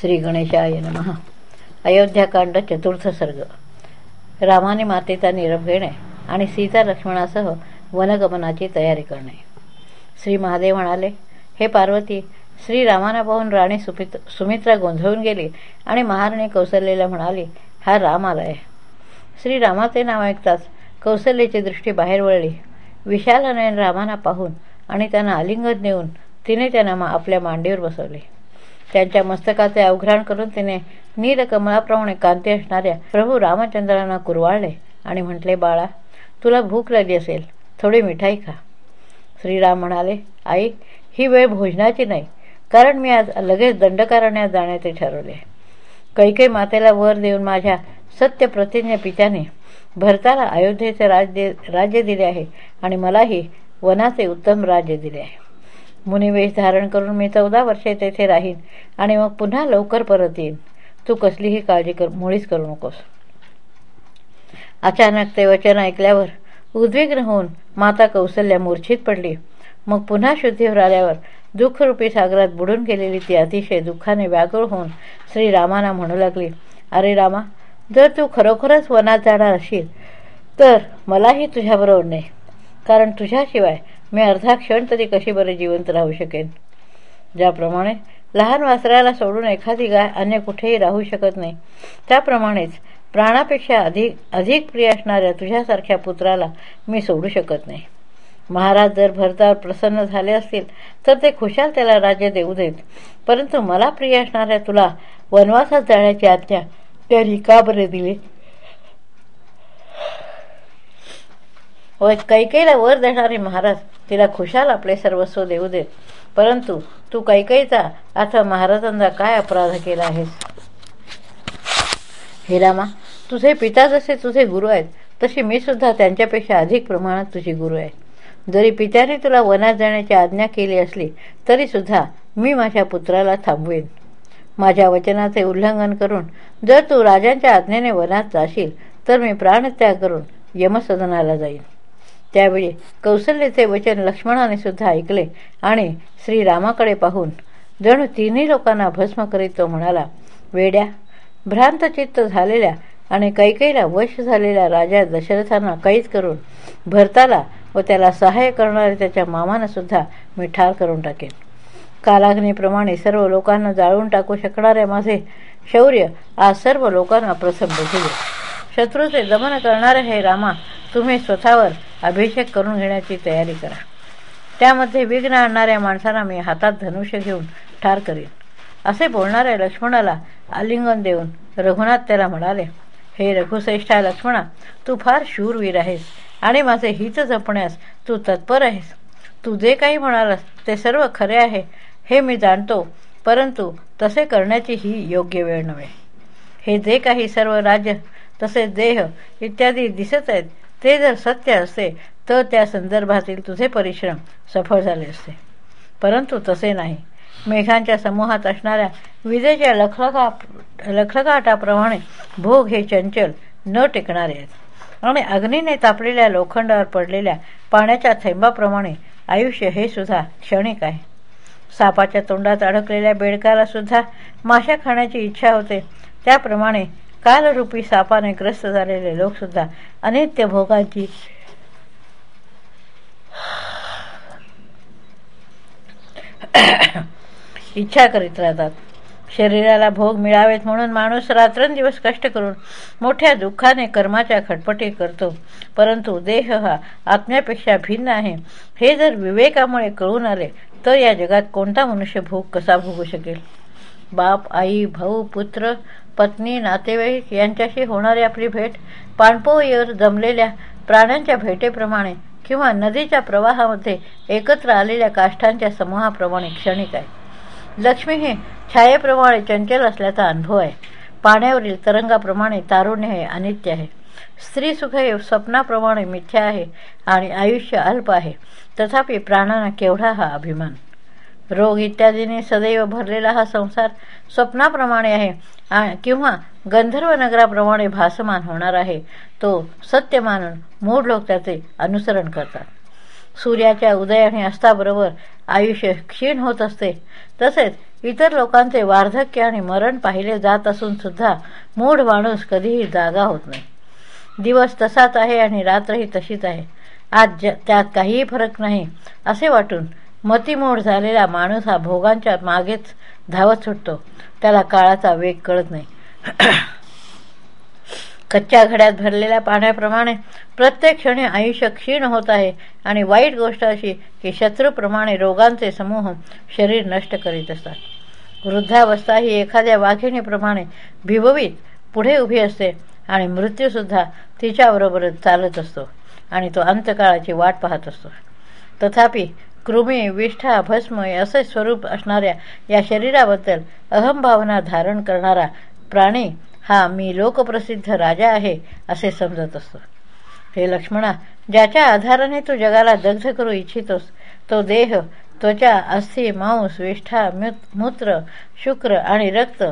श्री गणेशाय नमः. अयोध्याकांड चतुर्थ सर्ग. रामाने मातेचा निरोप घेणे आणि सीता लक्ष्मणासह वनगमनाची तयारी करणे. श्री महादेव म्हणाले हे पार्वती श्रीरामाना पाहून राणी सुमित सुमित्रा गोंधळून गेली आणि महाराणी कौसल्येला म्हणाली हा राम आहे श्रीरामाचे नाव ऐकताच कौशल्याची दृष्टी बाहेर वळली. विशालानयन रामाना पाहून आणि त्यांना आलिंगन देऊन तिने त्यांना मा आपल्या मांडीवर बसवले. त्यांच्या मस्तकाचे अवघ्राण करून तिने नीलकमळाप्रमाणे कांती असणाऱ्या प्रभू रामचंद्रांना कुरवाळले आणि म्हटले बाळा तुला भूक लागली असेल थोडी मिठाई खा. श्रीराम म्हणाले आई ही वेळ भोजनाची नाही कारण मी आज लगेच दंडकारण्यात जाण्याचे ठरवले. कैके मातेला वर देऊन माझ्या सत्यप्रतिज्ञ पित्याने भरताला अयोध्येचे राज्य राज्य दिले आहे आणि मलाही वनाचे उत्तम राज्य दिले आहे. मुनिवेश धारण करून मी चौदा वर्षे तेथे राहीन आणि मग पुन्हा लवकर परत येईन. तू कसलीही काळजी कर मुळीच करू नकोस. अचानक ते वचन ऐकल्यावर उद्विग्न होऊन माता कौशल्या मूर्छित पडली. मग पुन्हा शुद्धीवर आल्यावर दुःखरूपी सागरात बुडून गेलेली ती अतिशय दुःखाने व्याकुळ होऊन श्रीरामांना म्हणू लागली अरे रामा जर तू खरोखरच वनात जाणार असेल तर मलाही तुझ्याबरोबर नाही. कारण तुझ्याशिवाय मी अर्धा क्षण तरी कशी बरे जिवंत राहू शकेन? ज्याप्रमाणे लहान वासराला सोडून एखादी गाय अन्य कुठेही राहू शकत नाही त्याप्रमाणेच प्राणापेक्षा अधिक अधिक प्रिय असणाऱ्या तुझ्यासारख्या पुत्राला मी सोडू शकत नाही. महाराज जर भरतावर प्रसन्न झाले असतील तर ते खुशाल त्याला राज्य देऊ देत. परंतु मला प्रिय असणाऱ्या तुला वनवासात जाण्याची आज्ञा त्यांनी का बरे दिली? व कैकेला वर देणारे महाराज तिला खुशाल आपले सर्वस्व देऊ देत परंतु तू कैकईचा अथवा महाराजांचा काय अपराध केला आहेस? हे रामा तुझे पिता जसे तुझे गुरु आहेत तशी मी सुद्धा त्यांच्यापेक्षा अधिक प्रमाणात तुझी गुरु आहे. जरी पित्याने तुला वनात जाण्याची आज्ञा केली असली तरी सुद्धा मी माझ्या पुत्राला थांबवेन. माझ्या वचनाचे उल्लंघन करून जर तू राजांच्या आज्ञेने वनात जाशील तर मी प्राणत्याग करून यमसदनाला जाईन. त्यावेळी कौशल्याचे वचन लक्ष्मणाने सुद्धा ऐकले आणि श्रीरामाकडे पाहून जणू तिन्ही लोकांना भस्म करीत तो म्हणाला वेड्या भ्रांतचित्त झालेल्या आणि कैकेला वश झालेल्या राजा दशरथांना कैद करून भरताला व त्याला सहाय्य करणाऱ्या त्याच्या मामानं सुद्धा मी ठार करून टाकेन. कालाग्नीप्रमाणे सर्व लोकांना जाळून टाकू शकणारे माझे शौर्य आज सर्व लोकांना प्रसन्न झाले शत्रूचे दमन करणारे हे रामा तुम्ही स्वतःवर अभिषेक करून घेण्याची तयारी करा. त्यामध्ये विघ्न आणणाऱ्या माणसांना मी हातात धनुष्य घेऊन ठार करीन. असे बोलणाऱ्या लक्ष्मणाला आलिंगन देऊन रघुनाथ त्याला म्हणाले हे रघुश्रेष्ठा लक्ष्मणा तू फार शूरवीर आहेस आणि माझे हित जपण्यास तू तत्पर आहेस. तू जे काही म्हणालास ते सर्व खरे आहे हे मी जाणतो परंतु तसे करण्याची ही योग्य वेळ नव्हे. हे जे काही सर्व राज्य तसेच देह इत्यादी दिसत आहेत ते जर सत्य असते तर त्या संदर्भातील तुझे परिश्रम सफळ झाले असते. परंतु तसे नाही. मेघांच्या समूहात असणाऱ्या विजेच्या लखलखा लखलखाटाप्रमाणे भोग हे चंचल न टिकणारे आहेत. आणि अग्नीने तापलेल्या लोखंडावर पडलेल्या पाण्याच्या थेंबाप्रमाणे आयुष्य हे सुद्धा क्षणिक आहे. सापाच्या तोंडात अडकलेल्या बेडकाला सुद्धा माशा खाण्याची इच्छा होते. त्याप्रमाणे कालरूपी सापाने ग्रस्त झालेले लोकसुद्धा अनित्य भोगांची इच्छा करीत राहतात. शरीराला भोग मिळावेत म्हणून माणूस रात्रंदिवस कष्ट करून मोठ्या दुःखाने कर्माच्या खटपटी करतो. परंतु देह हा आत्म्यापेक्षा भिन्न आहे. हे जर विवेकामुळे कळून आले तर या जगात कोणता मनुष्य भोग कसा भोगू शकेल? बाप आई भाऊ पुत्र पत्नी नातेवाईक यांच्याशी होणारी आपली भेट पाणपोईवर जमलेल्या प्राण्यांच्या भेटेप्रमाणे किंवा नदीच्या प्रवाहामध्ये एकत्र आलेल्या काष्ठांच्या समूहाप्रमाणे क्षणिक आहे. लक्ष्मी हे छायेप्रमाणे चंचल असल्याचा अनुभव आहे. पाण्यावरील तरंगाप्रमाणे तारुण्य हे अनित्य आहे. स्त्री सुख हे स्वप्नाप्रमाणे मिथ्या आहे आणि आयुष्य अल्प आहे. तथापि प्राणांना केवढा हा अभिमान. रोग इत्यादीने सदैव भरलेला हा संसार स्वप्नाप्रमाणे आहे. किंवा गंधर्व नगराप्रमाणे भासमान होणार आहे. तो सत्य मानून मूढ लोक त्याचे अनुसरण करतात. सूर्याच्या उदय आणि अस्ताबरोबर आयुष्य क्षीण होत असते. तसेच इतर लोकांचे वार्धक्य आणि मरण पाहिले जात असून सुद्धा मूढ माणूस कधीही जागा होत नाही. दिवस तसाच आहे आणि रात्रही तशीच आहे. आज ज त्यात काहीही फरक नाही असे वाटून मतीमोड झालेला माणूस हा भोगांच्या मागेच धावत सुटतो. त्याला काळाचा वेग कळत नाही. कच्च्या घड्यात भरलेल्या पाण्याप्रमाणे प्रत्येक क्षणी आयुष्य क्षीण होत आहे आणि वाईट गोष्ट अशी की शत्रूप्रमाणे रोगांचे समूह शरीर नष्ट करीत असतात. वृद्धावस्था ही एखाद्या वाघिणीप्रमाणे भिभवीत पुढे उभी असते आणि मृत्यूसुद्धा तिच्याबरोबरच चालत असतो आणि तो अंतकाळाची वाट पाहत असतो. तथापि कृमी विष्ठा भस्म असे स्वरूप असणाऱ्या या शरीराबद्दल अहमभावना धारण करणारा प्राणी हा मी लोकप्रसिद्ध राजा आहे असे समजत असतो. हे लक्ष्मणा ज्याच्या आधाराने तू जगाला दग्ध करू इच्छितोस तो देह त्वचा अस्थि मांस विष्ठा मूत्र शुक्र आणि रक्त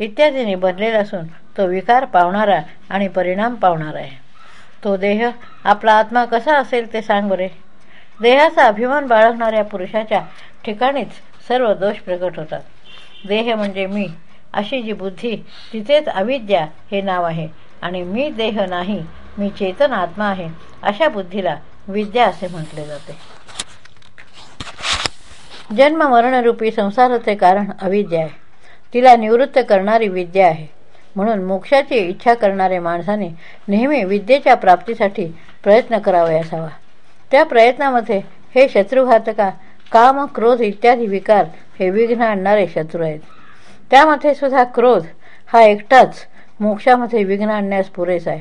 इत्यादींनी बनलेला असून तो विकार पावणारा आणि परिणाम पावणारा आहे. तो देह आपला आत्मा कसा असेल ते सांग बरे. देहाचा अभिमान बाळगणाऱ्या पुरुषाच्या ठिकाणीच सर्व दोष प्रकट होतात. देह म्हणजे मी. अशी जी बुद्धी तिथेच अविद्या हे नाव आहे. आणि मी देह नाही मी चेतन आत्मा आहे अशा बुद्धीला विद्या असे म्हटले जाते. जन्म मरणरूपी संसाराचे कारण अविद्या आहे. तिला निवृत्त करणारी विद्या आहे. म्हणून मोक्षाची इच्छा करणारे माणसाने नेहमी विद्येच्या प्राप्तीसाठी प्रयत्न करावे असावा. त्या प्रयत्नामध्ये हे शत्रुघातका काम क्रोध इत्यादी विकार हे विघ्न आणणारे शत्रू आहेत. त्यामध्ये सुद्धा क्रोध हा एकटाच मोक्षामध्ये विघ्न आणण्यास पुरेसा आहे.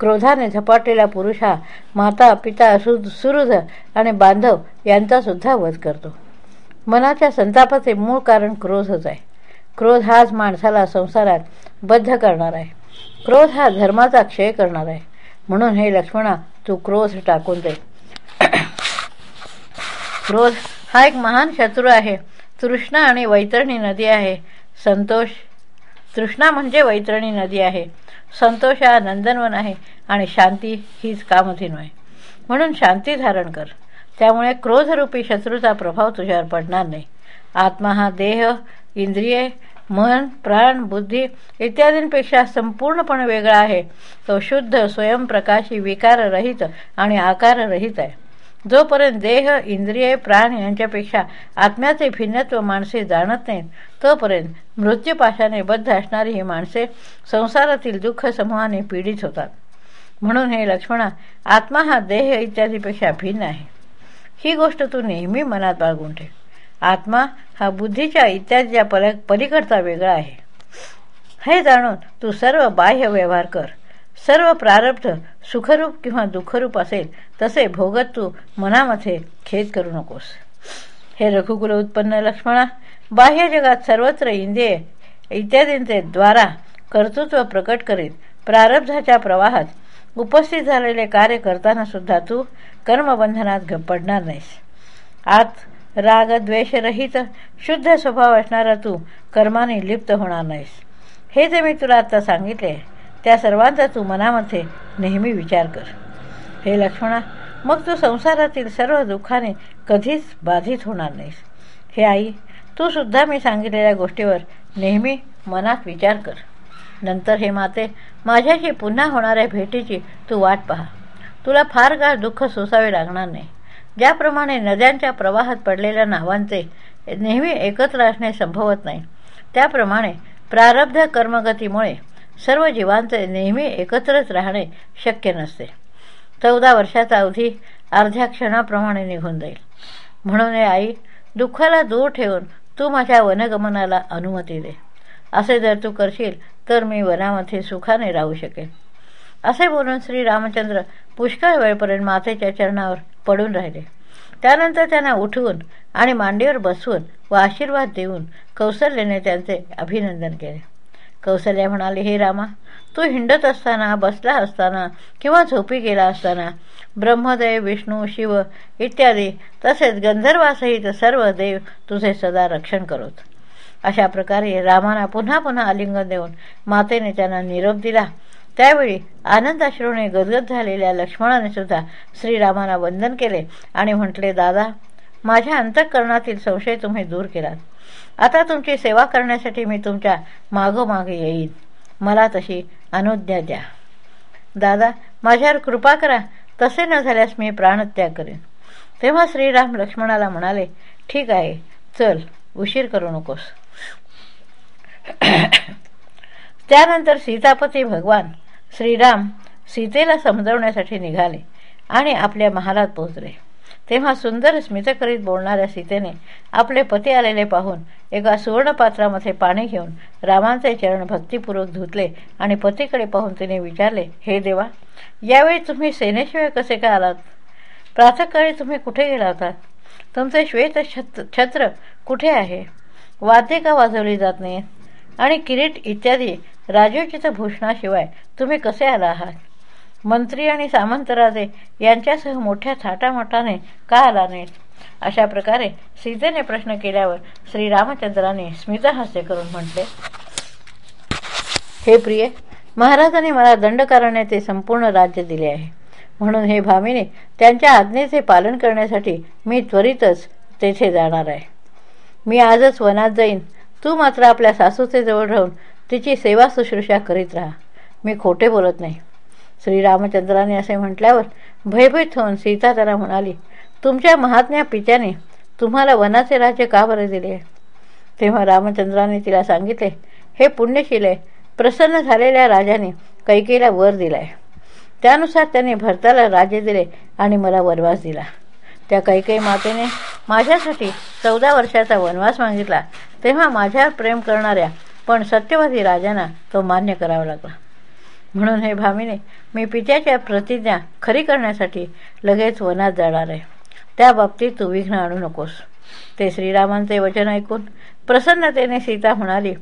क्रोधाने झपाटलेला पुरुष हा माता पिता सुहृद आणि बांधव यांचासुद्धा वध करतो. मनाच्या संतापाचे मूळ कारण क्रोधच आहे. क्रोध हाच माणसाला संसारात बद्ध करणार आहे. क्रोध हा धर्माचा क्षय करणार आहे. म्हणून हे लक्ष्मणा तू क्रोध टाकून दे. क्रोध. हा एक महान शत्रू आहे. तृष्णा आणि वैतरणी नदी आहे. संतोष. तृष्णा म्हणजे वैतरणी नदी आहे. संतोष हा नंदनवन आहे आणि शांती हीच कामधीन आहे. म्हणून शांती धारण कर. त्यामुळे क्रोधरूपी शत्रूचा प्रभाव तुझ्यावर पडणार नाही. आत्मा हा देह इंद्रिये मन प्राण बुद्धी इत्यादींपेक्षा संपूर्णपणे वेगळा आहे. तो शुद्ध स्वयंप्रकाशी विकाररहित आणि आकाररहित आहे. जोपर्यंत देह इंद्रिये प्राण यांच्यापेक्षा आत्म्याचे भिन्नत्व माणसे जाणत नाहीत तोपर्यंत मृत्यूपाशाने बद्ध असणारी ही माणसे संसारातील दुःख समूहाने पीडित होतात. म्हणून हे लक्ष्मणा आत्मा हा देह इत्यादीपेक्षा भिन्न आहे. ही गोष्ट तू नेहमी मनात बाळगून ठेव. आत्मा हा बुद्धीच्या इत्यादीच्या पलीकडचा वेगळा आहे. हे जाणून तू सर्व बाह्य व्यवहार कर. सर्व प्रारब्ध सुखरूप किंवा दुःखरूप असेल तसे भोगत तू मनामध्ये खेद करू नकोस. हे रघुकुल उत्पन्न लक्ष्मणा बाह्य जगात सर्वत्र इंद्रिय इत्यादींचे द्वारा कर्तृत्व प्रकट करीत प्रारब्धाच्या प्रवाहात उपस्थित झालेले कार्य करताना सुद्धा तू कर्मबंधनात पडणार नाहीस. आत राग द्वेषरहित शुद्ध स्वभाव असणारा तू कर्माने लिप्त होणार नाहीस. हे जे मी तुला आता सांगितले त्या सर्वांचा तू मनामध्ये नेहमी विचार कर. हे लक्ष्मणा मग तू संसारातील सर्व दुःखाने कधीच बाधित होणार नाहीस. हे आई तू सुद्धा मी सांगितलेल्या गोष्टीवर नेहमी मनात विचार कर. नंतर हे माते माझ्याशी पुन्हा होणाऱ्या भेटीची तू वाट पहा. तुला फार काळ दुःख सोसावे लागणार नाही. ज्याप्रमाणे नद्यांच्या प्रवाहात पडलेल्या नावांचे नेहमी एकत्र असणे संभवत नाही त्याप्रमाणे प्रारब्ध कर्मगतीमुळे सर्व जीवांचे नेहमी एकत्रच राहणे शक्य नसते. चौदा वर्षाचा अवधी अर्ध्या क्षणाप्रमाणे निघून जाईल. म्हणून आई दुःखाला दूर ठेवून तू माझ्या वनगमनाला अनुमती दे. असे जर तू करशील तर मी वनामध्ये सुखाने राहू शकेन. असे बोलून श्री रामचंद्र पुष्कळ वेळपर्यंत मातेच्या चरणावर पडून राहिले. त्यानंतर त्यांना उठवून आणि मांडीवर बसवून व आशीर्वाद देऊन कौशल्याने त्यांचे अभिनंदन केले. कौशल्या म्हणाले हे रामा तू हिंडत असताना बसला असताना किंवा झोपी गेला असताना ब्रह्मदेव विष्णू शिव इत्यादी तसेच गंधर्वासहित सर्व देव तुझे सदा रक्षण करोत. अशा प्रकारे रामाना पुन्हा पुन्हा आलिंगन देऊन मातेने त्यांना निरोप दिला. त्यावेळी आनंदाश्रूने गदगद झालेल्या लक्ष्मणाने सुद्धा श्रीरामाना वंदन केले आणि म्हटले दादा माझ्या अंतःकरणातील संशय तुम्ही दूर केलात. आता तुमची सेवा करण्यासाठी मी तुमच्या मागोमागे येईन. मला तशी अनुज्ञा द्या. दादा माझ्यावर कृपा करा. तसे न झाल्यास मी प्राणत्याग करेन. तेव्हा श्रीराम लक्ष्मणाला म्हणाले ठीक आहे चल उशीर करू नकोस. त्यानंतर सीतापती भगवान श्रीराम सीतेला समजवण्यासाठी निघाले आणि आपल्या महालात पोहोचले. तेव्हा सुंदर स्मित करीत बोलणाऱ्या सीतेने आपले पती आलेले पाहून एका सुवर्णपात्रामध्ये पाणी घेऊन रामांचे चरण भक्तिपूर्वक धुतले आणि पतीकडे पाहून तिने विचारले हे देवा यावेळी तुम्ही सेनेशिवाय कसे काय आलात? प्रातःकाळी तुम्ही कुठे गेला होतात तुमचे श्वेत छत्र कुठे आहे? वाद्य का वाजवली जात नाही आणि किरीट इत्यादी राजोचित भूषणाशिवाय तुम्ही कसे आला आहात? मंत्री आणि सामंतराजे यांच्यासह मोठ्या थाटामाटाने का आला नाहीत अशा प्रकारे सीतेने प्रश्न केल्यावर श्रीरामचंद्राने स्मितहास्य करून म्हटले हे प्रिय महाराजांनी मला दंडकारण्याचे संपूर्ण राज्य दिले आहे. म्हणून हे भामीने त्यांच्या आज्ञेचे पालन करण्यासाठी मी त्वरितच तेथे जाणार आहे. मी आजच वनात जाईन. तू मात्र आपल्या सासूचे जवळ राहून तिची सेवा शुश्रूषा करीत राहा. मी खोटे बोलत नाही. श्रीरामचंद्राने असे म्हटल्यावर भयभीत होऊन सीता त्याला म्हणाली तुमच्या महात्म्या पित्याने तुम्हाला वनाचे राज्य का बरे दिले? तेव्हा रामचंद्राने तिला सांगितले हे पुण्यशिले प्रसन्न झालेल्या राजाने कैकेला वर दिलाय. त्यानुसार त्याने भरताला राज्य दिले आणि मला वनवास दिला. त्या कैकेयी मातेने माझ्यासाठी चौदा वर्षाचा वनवास मागितला. तेव्हा माझ्यावर प्रेम करणाऱ्या पण सत्यवादी राजांना तो मान्य करावा लागला. म्हणून हे भामीने मी पित्याच्या प्रतिज्ञा खरी करण्यासाठी लगेच वनात जाणार आहे. त्या बाबतीत तू विघ्न आणू नकोस. ते श्रीरामांचे वचन ऐकून प्रसन्नतेने सीता म्हणाली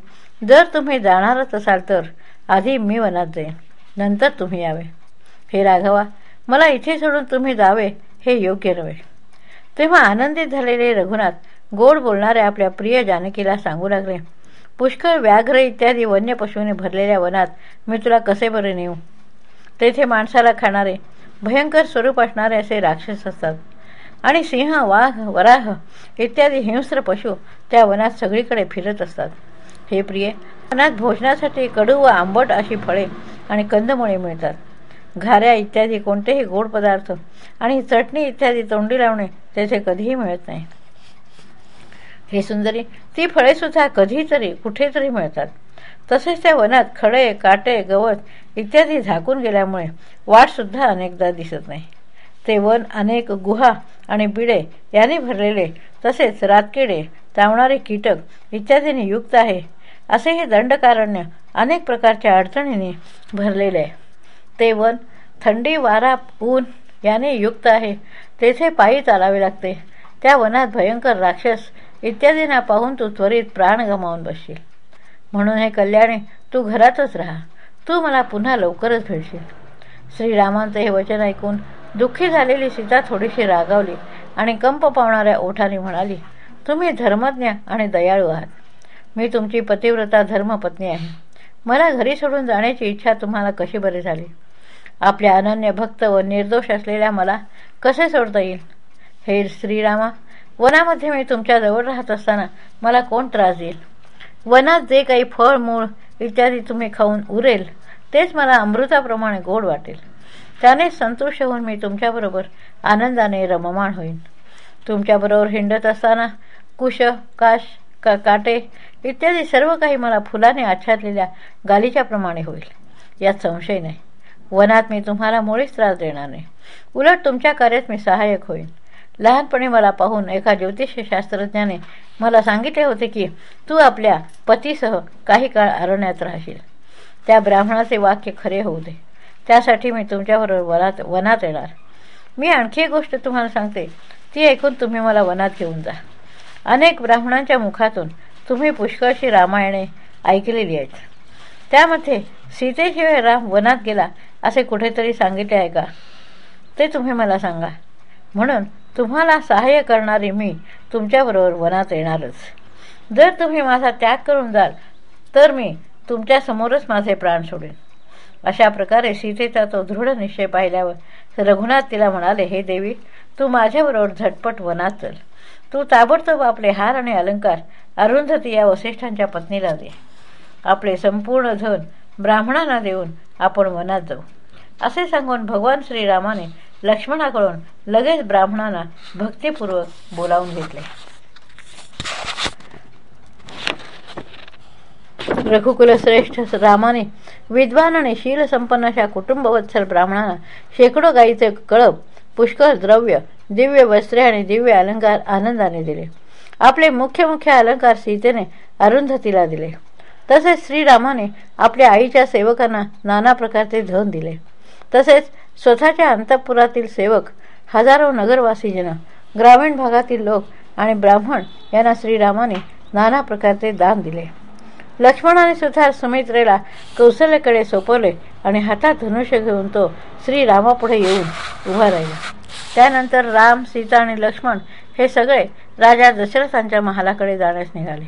जर तुम्ही जाणारच असाल तर आधी मी वनात जाईन नंतर तुम्ही यावे. हे राघवा मला इथे सोडून तुम्ही जावे हे योग्य नव्हे. तेव्हा आनंदित झालेले रघुनाथ गोड बोलणाऱ्या आपल्या प्रिय जानकीला सांगू लागले पुष्कळ व्याघ्र इत्यादी वन्य पशुने भरलेल्या वनात मी तुला कसे बरे नेऊ? तेथे माणसाला खाणारे भयंकर स्वरूप असणारे असे राक्षस असतात. आणि सिंह वाघ वराह इत्यादी हिंस्र पशु त्या वनात सगळीकडे फिरत असतात. हे प्रिय वनात भोजनासाठी कडू व आंबट अशी फळे आणि कंदमुळे मिळतात. घाऱ्या इत्यादी कोणतेही गोड पदार्थ आणि चटणी इत्यादी तोंडी लावणे तेथे कधीही मिळत नाही. हे सुंदरी ती फळेसुद्धा कधीतरी कुठेतरी मिळतात. तसेच त्या वनात खडे काटे गवत इत्यादी झाकून गेल्यामुळे वाटसुद्धा अनेकदा दिसत नाही. ते वन अनेक गुहा आणि बिडे यांनी भरलेले तसेच रातकिडे तावणारे कीटक इत्यादींनी युक्त आहे. असे हे दंडकारण्य अनेक प्रकारच्या अडचणींनी भरलेले आहे. ते वन थंडी वारा ऊन याने युक्त आहे. तेथे पायी चालावे लागते. त्या वनात भयंकर राक्षस इत्यादींना पाहून तू त्वरित प्राण गमावून बसशील. म्हणून हे कल्याणी तू घरातच राहा. तू मला पुन्हा लवकरच भेटशील. श्रीरामांचं हे वचन ऐकून दुःखी झालेली सीता थोडीशी रागावली आणि कंप पावणाऱ्या ओठाने म्हणाली तुम्ही धर्मज्ञ आणि दयाळू आहात. मी तुमची पतिव्रता धर्मपत्नी आहे. मला घरी सोडून जाण्याची इच्छा तुम्हाला कशी बरी झाली? आपल्या अनन्य भक्त व निर्दोष असलेल्या मला कसे सोडता येईल? हे श्रीरामा वनामध्ये मी तुमच्याजवळ राहत असताना मला कोण त्रास देईल? वनात जे काही फळ मूळ इत्यादी तुम्ही खाऊन उरेल तेच मला अमृताप्रमाणे गोड वाटेल. त्याने संतुष्ट होऊन मी तुमच्याबरोबर आनंदाने रममाण होईन. तुमच्याबरोबर हिंडत असताना कुश काश का काटे इत्यादी सर्व काही मला फुलाने आच्छादलेल्या गालीच्याप्रमाणे होईल. यात संशय नाही. वनात मी तुम्हाला मुळीच त्रास देणार नाही. उलट तुमच्या कार्यात मी सहाय्यक होईन. लहानपणी मला पाहून एका ज्योतिषशास्त्रज्ञाने मला सांगितले होते की तू आपल्या पतीसह काही काळ अरण्यात राहशील. त्या ब्राह्मणाचे वाक्य खरे होऊ दे त्यासाठी मी तुमच्याबरोबर वनात वनात येणार. मी आणखी एक गोष्ट तुम्हाला सांगते. ती ऐकून तुम्ही मला वनात घेऊन जा. अनेक ब्राह्मणांच्या मुखातून तुम्ही पुष्कळशी रामायणे ऐकलेली आहेत. त्यामध्ये सीतेशिवाय राम वनात गेला असे कुठेतरी सांगितले आहे का? ते तुम्ही मला सांगा. म्हणून तुम्हाला सहाय्य करणारी मी तुमच्याबरोबर वनात येणारच. जर तुम्ही माझा त्याग करून जाल तर मी तुमच्यासमोरच माझे प्राण सोडेन. अशा प्रकारे सीतेचा तो दृढ निश्चय पाहिल्यावर रघुनाथ तिला म्हणाले हे देवी तू माझ्याबरोबर झटपट वनात चल. तू ताबडतोब आपले हार आणि अलंकार अरुंधती या वसिष्ठांच्या पत्नीला दे. आपले संपूर्ण धन ब्राह्मणांना देऊन आपण वनात जाऊ. असे सांगून भगवान श्रीरामाने लक्ष्मणाकडून लगेच ब्राह्मणांना भक्तिपूर्वक बोलावून घेतले. रघुकुलश्रेष्ठ रामाने विद्वान आणि शीलसंपन्न अशा कुटुंबवत्सर ब्राह्मणांना शेकडो गाईचे कळप पुष्कळ द्रव्य दिव्य वस्त्रे आणि दिव्य अलंकार आनंदाने दिले. आपले मुख्य मुख्य अलंकार सीतेने अरुंधतीला दिले. तसेच श्रीरामाने आपल्या आईच्या सेवकांना नाना प्रकारचे धन दिले. तसेच स्वतःच्या अंतपुरातील सेवक हजारो नगरवासीजन ग्रामीण भागातील लोक आणि ब्राह्मण यांना श्रीरामाने नाना प्रकारचे दान दिले. लक्ष्मणाने सुद्धा सुमित्रेला कौशल्याकडे सोपवले आणि हातात धनुष्य घेऊन तो श्रीरामापुढे येऊन उभा राहिला. त्यानंतर राम सीता आणि लक्ष्मण हे सगळे राजा दशरथांच्या महालाकडे जाण्यास निघाले.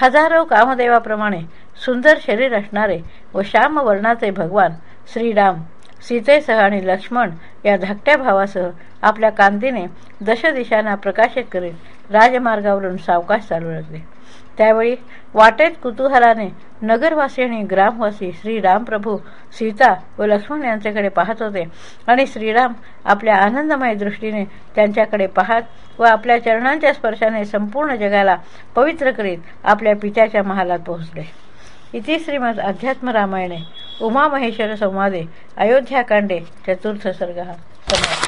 हजारो कामदेवाप्रमाणे सुंदर शरीर असणारे व श्यामवर्णाचे भगवान श्रीराम सीतेसह आणि लक्ष्मण या धाकट्या भावासह आपल्या कांतीने दशदिशांना प्रकाशित करीत राजमार्गावरून सावकाश चालू लागले त्यावेळी वाटेत कुतूहलाने नगरवासी आणि ग्रामवासी श्रीरामप्रभू सीता व लक्ष्मण यांच्याकडे पाहत होते आणि श्रीराम आपल्या आनंदमय दृष्टीने त्यांच्याकडे पाहत व आपल्या चरणांच्या स्पर्शाने संपूर्ण जगाला पवित्र करीत आपल्या पित्याच्या महालात पोहोचले. इति श्रीमद अध्यात्म रामायणे उमामहेश्वर संवादे अयोध्याकांडे चतुर्थ सर्ग समाप्त।